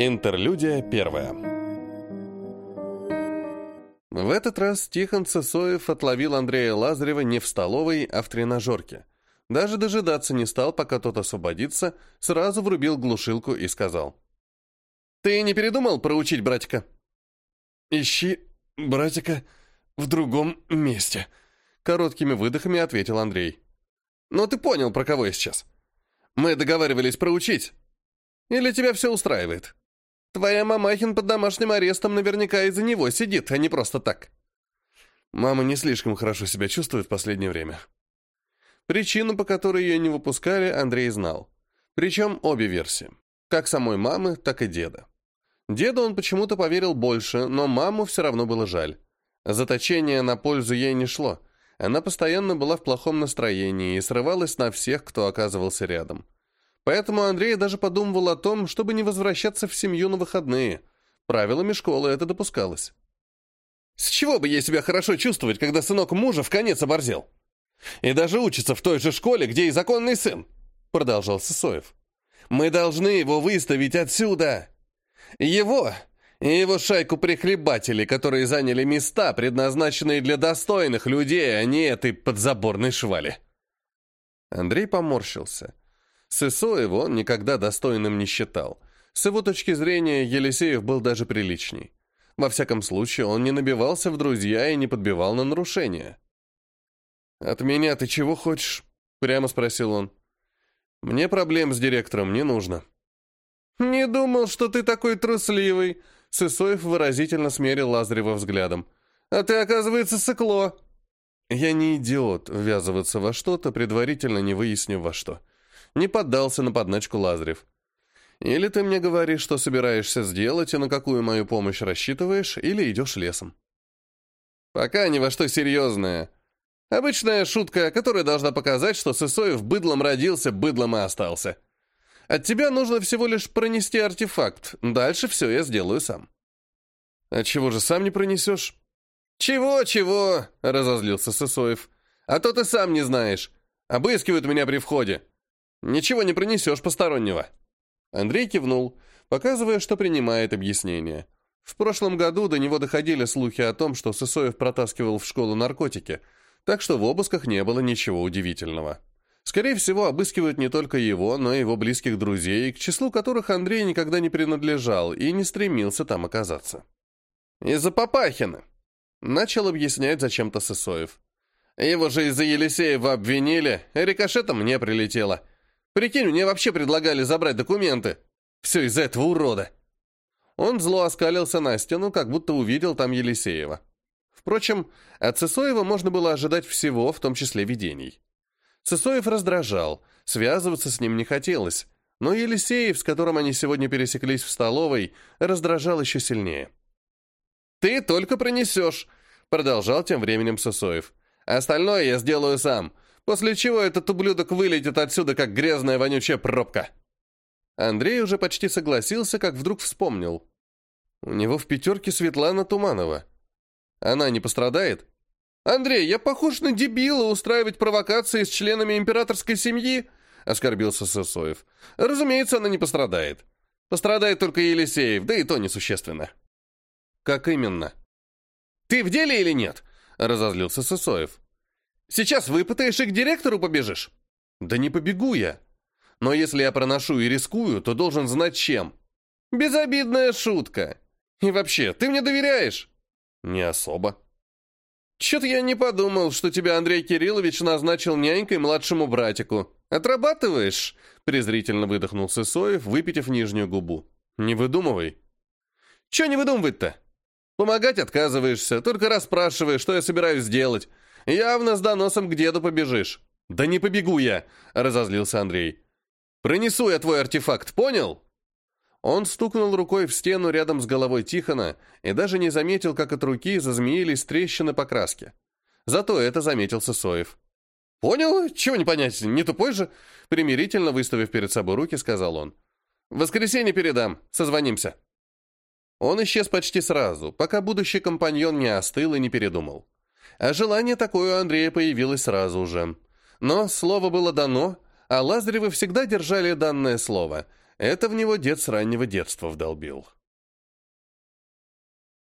Интерлюдия первая. В этот раз Тихон Сысоев отловил Андрея Лазарева не в столовой, а в тренажерке. Даже дожидаться не стал, пока тот освободится, сразу врубил глушилку и сказал. «Ты не передумал проучить братика?» «Ищи братика в другом месте», — короткими выдохами ответил Андрей. «Ну ты понял, про кого я сейчас. Мы договаривались проучить. Или тебя все устраивает?» Твоя мамахин под домашним арестом наверняка из-за него сидит, а не просто так. Мама не слишком хорошо себя чувствует в последнее время. Причину, по которой ее не выпускали, Андрей знал. Причем обе версии. Как самой мамы, так и деда. Деду он почему-то поверил больше, но маму все равно было жаль. Заточение на пользу ей не шло. Она постоянно была в плохом настроении и срывалась на всех, кто оказывался рядом. Поэтому Андрей даже подумывал о том, чтобы не возвращаться в семью на выходные. Правилами школы это допускалось. С чего бы ей себя хорошо чувствовать, когда сынок мужа в конец оборзел? И даже учится в той же школе, где и законный сын, продолжал Сысоев. Мы должны его выставить отсюда. Его и его шайку прихлебателей, которые заняли места, предназначенные для достойных людей, а не этой подзаборной швали. Андрей поморщился. Сысоева он никогда достойным не считал. С его точки зрения, Елисеев был даже приличней. Во всяком случае, он не набивался в друзья и не подбивал на нарушения. «От меня ты чего хочешь?» — прямо спросил он. «Мне проблем с директором не нужно». «Не думал, что ты такой трусливый», — Сысоев выразительно смерил Лазарева взглядом. «А ты, оказывается, сыкло». «Я не идиот ввязываться во что-то, предварительно не выяснив во что», не поддался на подначку Лазарев. Или ты мне говоришь, что собираешься сделать и на какую мою помощь рассчитываешь, или идешь лесом. Пока ни во что серьезное. Обычная шутка, которая должна показать, что Сысоев быдлом родился, быдлом и остался. От тебя нужно всего лишь пронести артефакт. Дальше все я сделаю сам. А чего же сам не пронесешь? «Чего-чего?» — разозлился Сысоев. «А то ты сам не знаешь. Обыскивают меня при входе. Ничего не пронесешь постороннего». Андрей кивнул, показывая, что принимает объяснение. В прошлом году до него доходили слухи о том, что Сысоев протаскивал в школу наркотики, так что в обысках не было ничего удивительного. Скорее всего, обыскивают не только его, но и его близких друзей, к числу которых Андрей никогда не принадлежал и не стремился там оказаться. «Из-за Папахина», — начал объяснять зачем-то Сысоев. «Его же из-за Елисеева обвинили, рикошетом мне прилетело. Прикинь, мне вообще предлагали забрать документы. Все из-за этого урода. Он зло оскалился на стену, как будто увидел там Елисеева. Впрочем, от Сысоева можно было ожидать всего, в том числе видений. Сысоев раздражал, связываться с ним не хотелось, но Елисеев, с которым они сегодня пересеклись в столовой, раздражал еще сильнее. «Ты только принесешь», — продолжал тем временем Сысоев. «Остальное я сделаю сам. После чего этот ублюдок вылетит отсюда, как грязная вонючая пробка. Андрей уже почти согласился, как вдруг вспомнил. У него в пятерке Светлана Туманова. Она не пострадает? «Андрей, я похож на дебила устраивать провокации с членами императорской семьи?» — оскорбился Сосоев. «Разумеется, она не пострадает. Пострадает только Елисеев, да и то несущественно». «Как именно?» «Ты в деле или нет?» — разозлился Сосоев. Сейчас выпытаешь и к директору побежишь? Да не побегу я. Но если я проношу и рискую, то должен знать чем. Безобидная шутка. И вообще, ты мне доверяешь? Не особо. Чё-то я не подумал, что тебя Андрей Кириллович назначил нянькой младшему братику. Отрабатываешь? Презрительно выдохнул Сысоев, выпитив нижнюю губу. Не выдумывай. Чё не выдумывать-то? Помогать отказываешься, только расспрашиваешь, что я собираюсь сделать. Явно с доносом к деду побежишь. Да не побегу я, разозлился Андрей. Пронесу я твой артефакт, понял? Он стукнул рукой в стену рядом с головой Тихона и даже не заметил, как от руки зазмеились трещины по краске. Зато это заметил Сысоев. «Понял? Чего не понять? Не тупой же?» Примирительно выставив перед собой руки, сказал он. «В воскресенье передам. Созвонимся». Он исчез почти сразу, пока будущий компаньон не остыл и не передумал. А желание такое у Андрея появилось сразу же. Но слово было дано, а Лазаревы всегда держали данное слово. Это в него дед с раннего детства вдолбил.